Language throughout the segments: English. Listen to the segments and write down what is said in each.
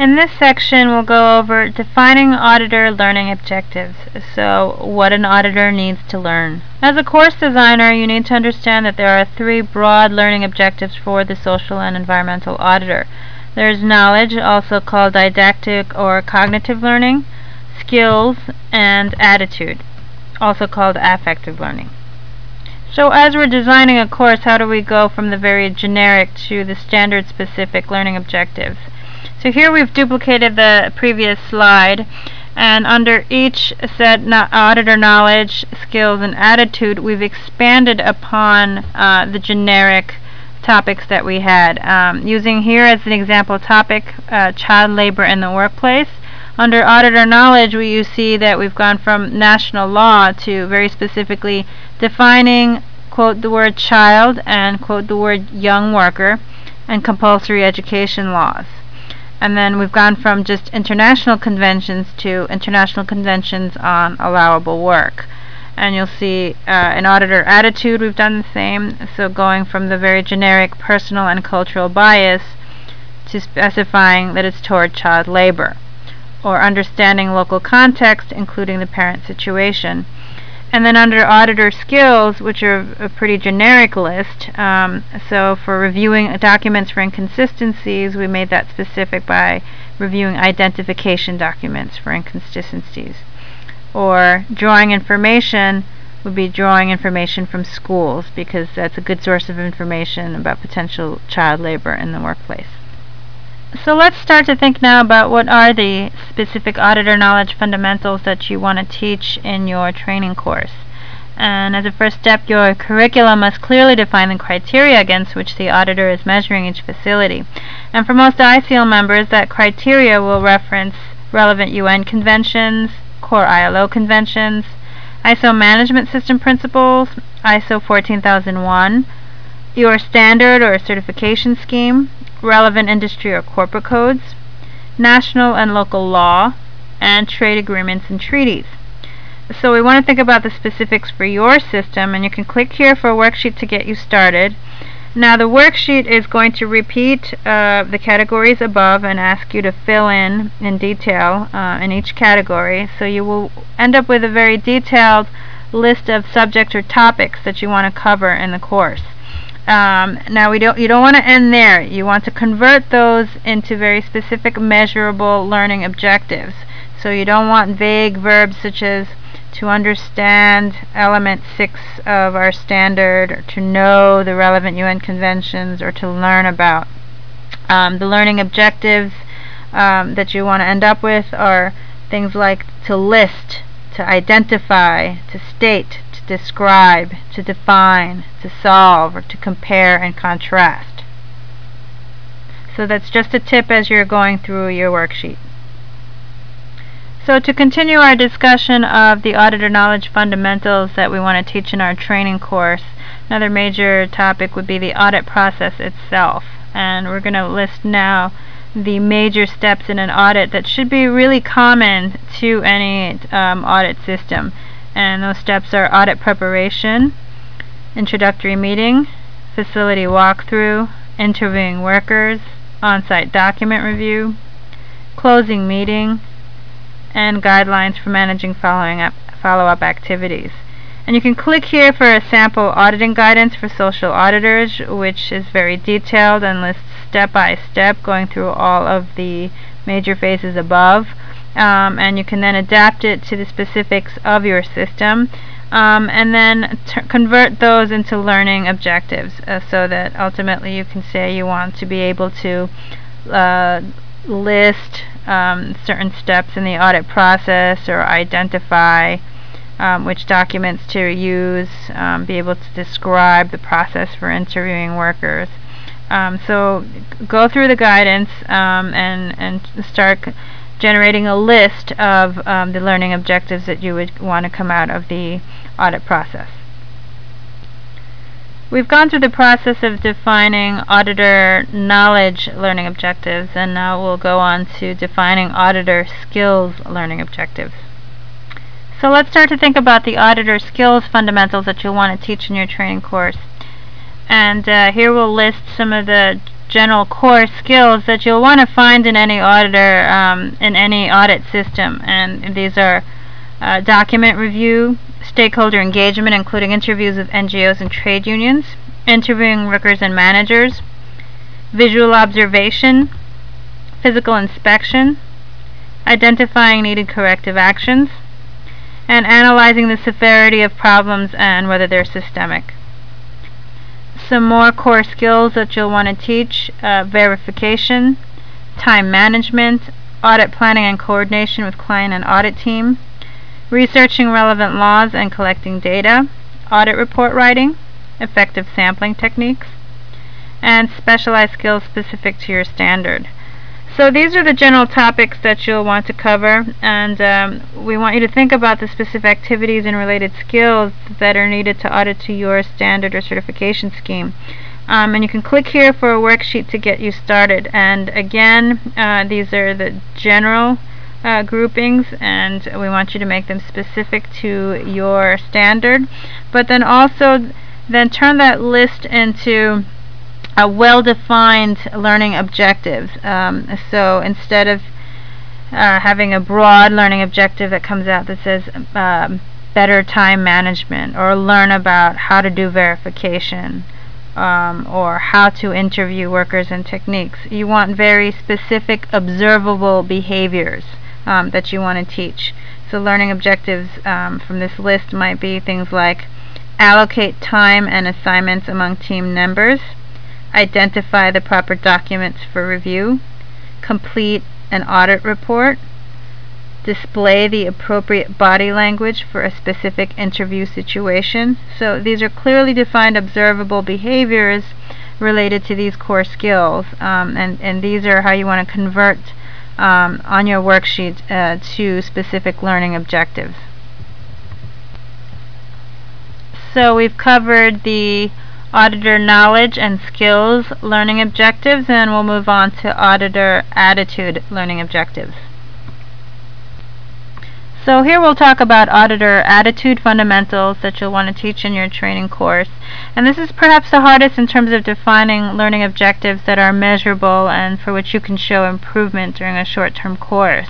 In this section, we'll go over defining auditor learning objectives, so what an auditor needs to learn. As a course designer, you need to understand that there are three broad learning objectives for the social and environmental auditor. There's knowledge, also called didactic or cognitive learning, skills, and attitude, also called affective learning. So as we're designing a course, how do we go from the very generic to the standard specific learning objectives? So here we've duplicated the previous slide and under each set auditor knowledge, skills, and attitude we've expanded upon uh, the generic topics that we had. Um, using here as an example topic, uh, child labor in the workplace. Under auditor knowledge, we you see that we've gone from national law to very specifically defining, quote, the word child and, quote, the word young worker and compulsory education laws. And then we've gone from just international conventions to international conventions on allowable work. And you'll see uh, in auditor attitude we've done the same. So going from the very generic personal and cultural bias to specifying that it's toward child labor or understanding local context including the parent situation. And then under auditor skills, which are a pretty generic list, um, so for reviewing documents for inconsistencies, we made that specific by reviewing identification documents for inconsistencies. Or drawing information would be drawing information from schools because that's a good source of information about potential child labor in the workplace. So let's start to think now about what are the specific auditor knowledge fundamentals that you want to teach in your training course. And as a first step, your curriculum must clearly define the criteria against which the auditor is measuring each facility. And for most ISEAL members, that criteria will reference relevant UN conventions, core ILO conventions, ISO management system principles, ISO 14001, your standard or certification scheme, relevant industry or corporate codes, national and local law, and trade agreements and treaties. So we want to think about the specifics for your system, and you can click here for a worksheet to get you started. Now the worksheet is going to repeat uh, the categories above and ask you to fill in in detail uh, in each category. So you will end up with a very detailed list of subjects or topics that you want to cover in the course. Um, now we don't you don't want to end there. You want to convert those into very specific measurable learning objectives. So you don't want vague verbs such as to understand element 6 of our standard or to know the relevant UN conventions or to learn about. Um, the learning objectives um, that you want to end up with are things like to list, to identify, to state, describe, to define, to solve, or to compare and contrast. So that's just a tip as you're going through your worksheet. So to continue our discussion of the auditor knowledge fundamentals that we want to teach in our training course, another major topic would be the audit process itself. And we're going to list now the major steps in an audit that should be really common to any um, audit system and those steps are audit preparation, introductory meeting, facility walkthrough, interviewing workers, on-site document review, closing meeting, and guidelines for managing following up follow-up activities. And you can click here for a sample auditing guidance for social auditors, which is very detailed and lists step by step going through all of the major phases above um, and you can then adapt it to the specifics of your system um, and then convert those into learning objectives uh, so that ultimately you can say you want to be able to uh, list um, certain steps in the audit process or identify um, which documents to use, um, be able to describe the process for interviewing workers. Um, so go through the guidance and, and start generating a list of um, the learning objectives that you would want to come out of the audit process. We've gone through the process of defining auditor knowledge learning objectives and now we'll go on to defining auditor skills learning objectives. So let's start to think about the auditor skills fundamentals that you'll want to teach in your training course. And uh, here we'll list some of the general core skills that you'll want to find in any auditor, um, in any audit system. And these are uh, document review, stakeholder engagement, including interviews with NGOs and trade unions, interviewing workers and managers, visual observation, physical inspection, identifying needed corrective actions, and analyzing the severity of problems and whether they're systemic. Some more core skills that you'll want to teach, uh, verification, time management, audit planning and coordination with client and audit team, researching relevant laws and collecting data, audit report writing, effective sampling techniques, and specialized skills specific to your standard. So these are the general topics that you'll want to cover, and um, we want you to think about the specific activities and related skills that are needed to audit to your standard or certification scheme. Um, and you can click here for a worksheet to get you started. And again, uh, these are the general uh, groupings, and we want you to make them specific to your standard. But then also, then turn that list into well-defined learning objectives. Um, so instead of uh, having a broad learning objective that comes out that says um, better time management or learn about how to do verification um, or how to interview workers and techniques. You want very specific observable behaviors um, that you want to teach. So learning objectives um, from this list might be things like allocate time and assignments among team members, identify the proper documents for review, complete an audit report, display the appropriate body language for a specific interview situation. So these are clearly defined observable behaviors related to these core skills um, and, and these are how you want to convert um, on your worksheet uh, to specific learning objectives. So we've covered the auditor knowledge and skills learning objectives and we'll move on to auditor attitude learning objectives. So here we'll talk about auditor attitude fundamentals that you'll want to teach in your training course. And this is perhaps the hardest in terms of defining learning objectives that are measurable and for which you can show improvement during a short-term course.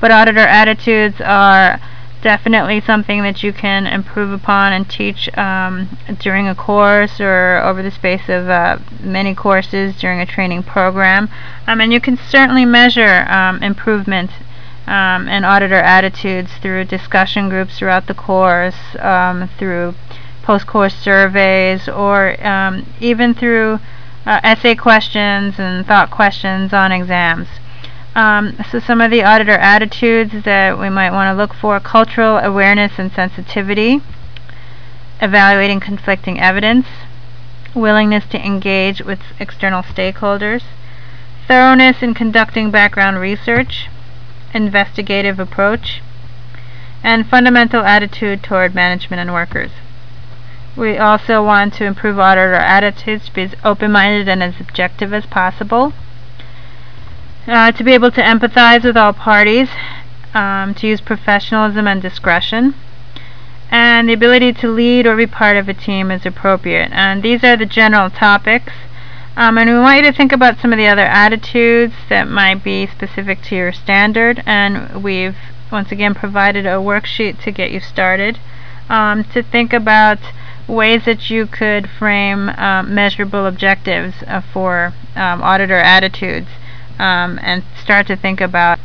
But auditor attitudes are definitely something that you can improve upon and teach um, during a course or over the space of uh, many courses during a training program. Um, and you can certainly measure um, improvement um, in auditor attitudes through discussion groups throughout the course, um, through post-course surveys, or um, even through uh, essay questions and thought questions on exams. Um, so some of the auditor attitudes that we might want to look for, cultural awareness and sensitivity, evaluating conflicting evidence, willingness to engage with external stakeholders, thoroughness in conducting background research, investigative approach, and fundamental attitude toward management and workers. We also want to improve auditor attitudes to be as open-minded and as objective as possible, uh, to be able to empathize with all parties, um, to use professionalism and discretion, and the ability to lead or be part of a team is appropriate. And these are the general topics. Um, and we want you to think about some of the other attitudes that might be specific to your standard. And we've once again provided a worksheet to get you started. Um, to think about ways that you could frame um, measurable objectives uh, for um, auditor attitudes um, and start to think about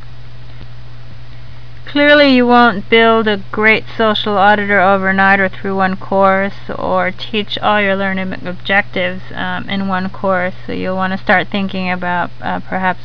Clearly you won't build a great social auditor overnight or through one course or teach all your learning objectives um, in one course. So you'll want to start thinking about uh, perhaps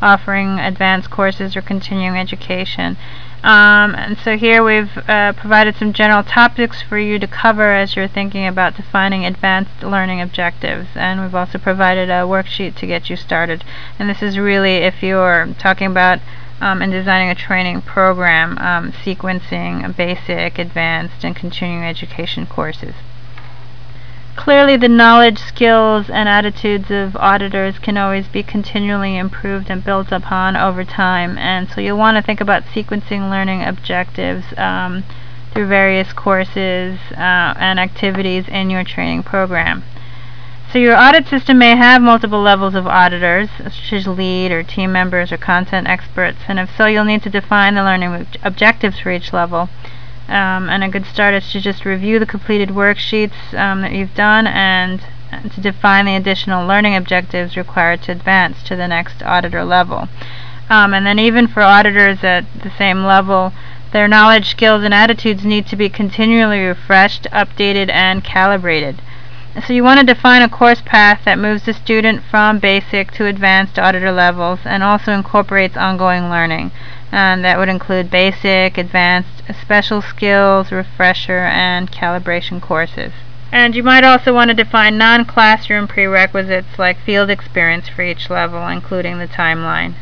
offering advanced courses or continuing education. Um, and so here we've uh, provided some general topics for you to cover as you're thinking about defining advanced learning objectives. And we've also provided a worksheet to get you started. And this is really if you're talking about um, and designing a training program um, sequencing basic, advanced, and continuing education courses. Clearly the knowledge, skills, and attitudes of auditors can always be continually improved and built upon over time and so you'll want to think about sequencing learning objectives um, through various courses uh, and activities in your training program. So your audit system may have multiple levels of auditors, such as lead or team members or content experts, and if so, you'll need to define the learning ob objectives for each level. Um, and a good start is to just review the completed worksheets um, that you've done and to define the additional learning objectives required to advance to the next auditor level. Um, and then even for auditors at the same level, their knowledge, skills, and attitudes need to be continually refreshed, updated, and calibrated. So you want to define a course path that moves the student from basic to advanced auditor levels and also incorporates ongoing learning. And that would include basic, advanced, special skills, refresher, and calibration courses. And you might also want to define non-classroom prerequisites like field experience for each level, including the timeline.